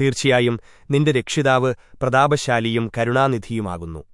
തീർച്ചയായും നിന്റെ രക്ഷിതാവ് പ്രതാപശാലിയും കരുണാനിധിയുമാകുന്നു